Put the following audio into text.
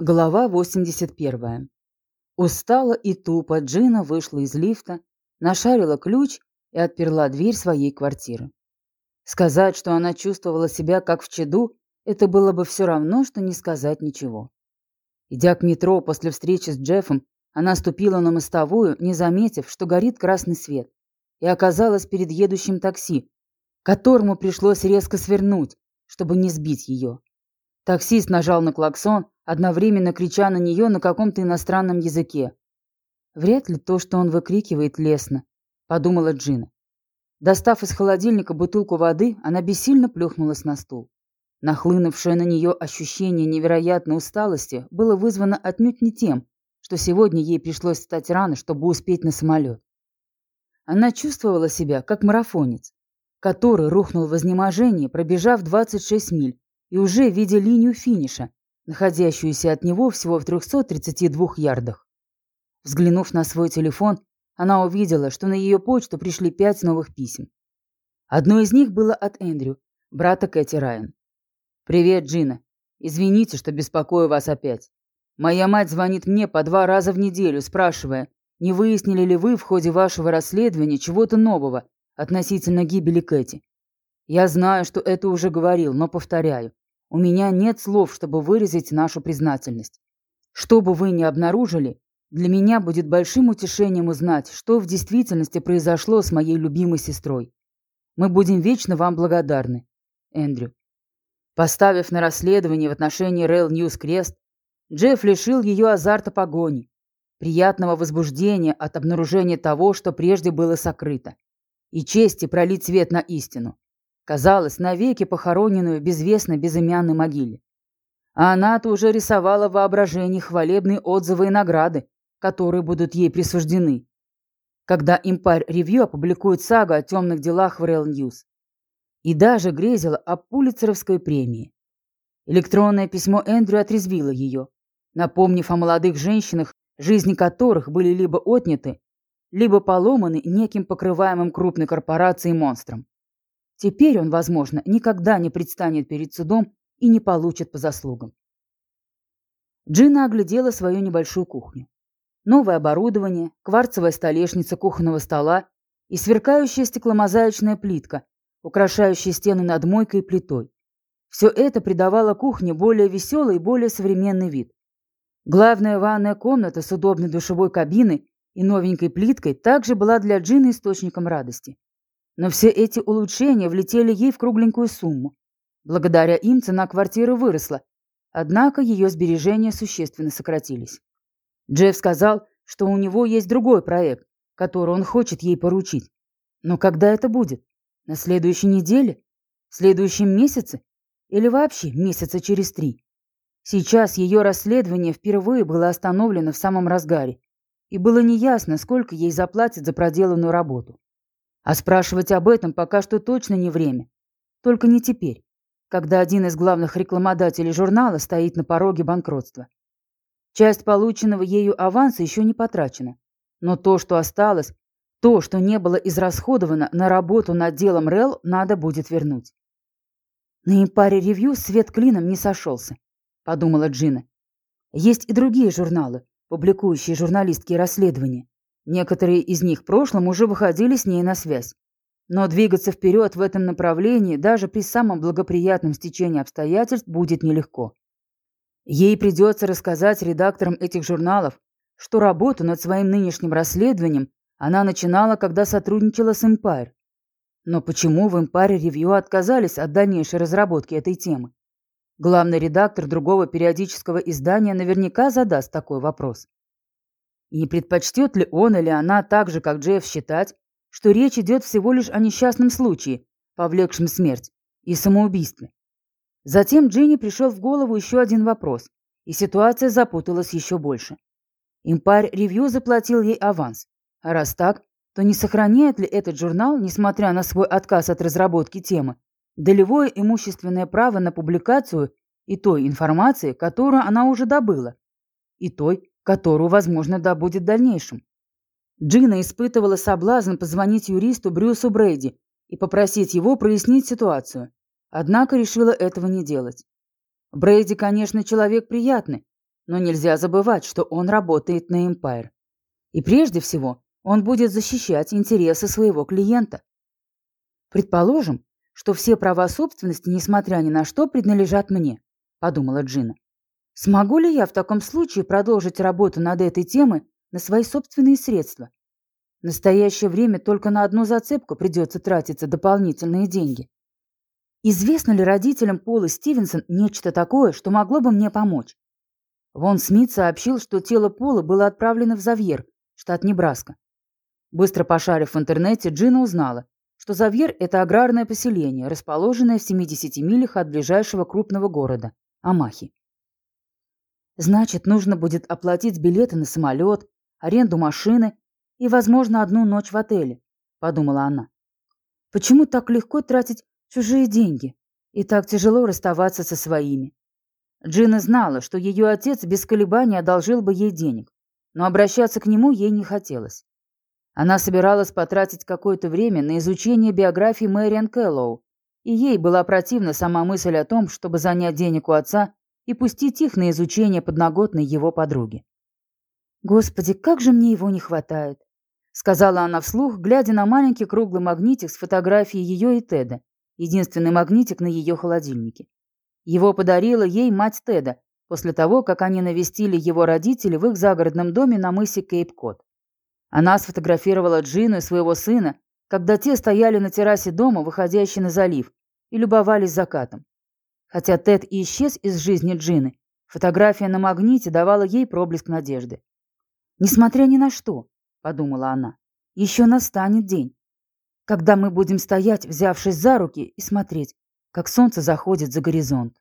Глава 81. Устала и тупо Джина вышла из лифта, нашарила ключ и отперла дверь своей квартиры. Сказать, что она чувствовала себя как в чаду, это было бы все равно, что не сказать ничего. Идя к метро после встречи с Джеффом, она ступила на мостовую, не заметив, что горит красный свет, и оказалась перед едущим такси, которому пришлось резко свернуть, чтобы не сбить ее. Таксист нажал на клаксон, одновременно крича на нее на каком-то иностранном языке. «Вряд ли то, что он выкрикивает, лестно», — подумала Джина. Достав из холодильника бутылку воды, она бессильно плюхнулась на стул. Нахлынувшее на нее ощущение невероятной усталости было вызвано отнюдь не тем, что сегодня ей пришлось встать рано, чтобы успеть на самолет. Она чувствовала себя как марафонец, который рухнул в изнеможении, пробежав 26 миль, и уже видя линию финиша, находящуюся от него всего в 332 ярдах. Взглянув на свой телефон, она увидела, что на ее почту пришли пять новых писем. Одно из них было от Эндрю, брата Кэти Райан. «Привет, Джина. Извините, что беспокою вас опять. Моя мать звонит мне по два раза в неделю, спрашивая, не выяснили ли вы в ходе вашего расследования чего-то нового относительно гибели Кэти. Я знаю, что это уже говорил, но повторяю. У меня нет слов, чтобы выразить нашу признательность. Что бы вы ни обнаружили, для меня будет большим утешением узнать, что в действительности произошло с моей любимой сестрой. Мы будем вечно вам благодарны. Эндрю. Поставив на расследование в отношении Rail News крест, Джефф лишил ее азарта погони, приятного возбуждения от обнаружения того, что прежде было сокрыто, и чести пролить свет на истину казалось, навеки похороненную в безвестной безымянной могиле. А она-то уже рисовала в воображении хвалебные отзывы и награды, которые будут ей присуждены, когда Empire Review опубликует сагу о темных делах в Real News. И даже грезила о Пулицеровской премии. Электронное письмо Эндрю отрезвило ее, напомнив о молодых женщинах, жизни которых были либо отняты, либо поломаны неким покрываемым крупной корпорацией монстром. Теперь он, возможно, никогда не предстанет перед судом и не получит по заслугам. Джина оглядела свою небольшую кухню. Новое оборудование, кварцевая столешница кухонного стола и сверкающая стекломозаичная плитка, украшающая стены над мойкой и плитой. Все это придавало кухне более веселый и более современный вид. Главная ванная комната с удобной душевой кабиной и новенькой плиткой также была для Джины источником радости. Но все эти улучшения влетели ей в кругленькую сумму. Благодаря им цена квартиры выросла, однако ее сбережения существенно сократились. Джефф сказал, что у него есть другой проект, который он хочет ей поручить. Но когда это будет? На следующей неделе? В следующем месяце? Или вообще месяца через три? Сейчас ее расследование впервые было остановлено в самом разгаре, и было неясно, сколько ей заплатят за проделанную работу. А спрашивать об этом пока что точно не время. Только не теперь, когда один из главных рекламодателей журнала стоит на пороге банкротства. Часть полученного ею аванса еще не потрачена. Но то, что осталось, то, что не было израсходовано на работу над делом РЭЛ, надо будет вернуть. На импаре ревью свет клином не сошелся, подумала Джина. Есть и другие журналы, публикующие журналистские расследования. Некоторые из них в прошлом уже выходили с ней на связь. Но двигаться вперед в этом направлении даже при самом благоприятном стечении обстоятельств будет нелегко. Ей придется рассказать редакторам этих журналов, что работу над своим нынешним расследованием она начинала, когда сотрудничала с Empire. Но почему в Empire Review отказались от дальнейшей разработки этой темы? Главный редактор другого периодического издания наверняка задаст такой вопрос. И предпочтет ли он или она так же, как Джефф, считать, что речь идет всего лишь о несчастном случае, повлекшем смерть, и самоубийстве? Затем Джинни пришел в голову еще один вопрос, и ситуация запуталась еще больше. Импарь Ревью заплатил ей аванс. А раз так, то не сохраняет ли этот журнал, несмотря на свой отказ от разработки темы, долевое имущественное право на публикацию и той информации, которую она уже добыла, и той, которую, возможно, добудет в дальнейшем. Джина испытывала соблазн позвонить юристу Брюсу Брейди и попросить его прояснить ситуацию, однако решила этого не делать. Брейди, конечно, человек приятный, но нельзя забывать, что он работает на Empire. И прежде всего, он будет защищать интересы своего клиента. Предположим, что все права собственности, несмотря ни на что, принадлежат мне, подумала Джина. Смогу ли я в таком случае продолжить работу над этой темой на свои собственные средства? В настоящее время только на одну зацепку придется тратиться дополнительные деньги. Известно ли родителям Пола Стивенсон нечто такое, что могло бы мне помочь? Вон Смит сообщил, что тело Пола было отправлено в Завьер, штат Небраска. Быстро пошарив в интернете, Джина узнала, что Завьер – это аграрное поселение, расположенное в 70 милях от ближайшего крупного города – Амахи. Значит, нужно будет оплатить билеты на самолет, аренду машины и, возможно, одну ночь в отеле, подумала она. Почему так легко тратить чужие деньги и так тяжело расставаться со своими? Джина знала, что ее отец без колебаний одолжил бы ей денег, но обращаться к нему ей не хотелось. Она собиралась потратить какое-то время на изучение биографии Мэриан Кэллоу, и ей была противна сама мысль о том, чтобы занять денег у отца и пустить их на изучение подноготной его подруги. «Господи, как же мне его не хватает!» — сказала она вслух, глядя на маленький круглый магнитик с фотографией ее и Теда, единственный магнитик на ее холодильнике. Его подарила ей мать Теда после того, как они навестили его родители в их загородном доме на мысе Кейп-Кот. Она сфотографировала Джину и своего сына, когда те стояли на террасе дома, выходящей на залив, и любовались закатом. Хотя Тед и исчез из жизни Джины, фотография на магните давала ей проблеск надежды. Несмотря ни на что, подумала она, еще настанет день, когда мы будем стоять, взявшись за руки, и смотреть, как солнце заходит за горизонт.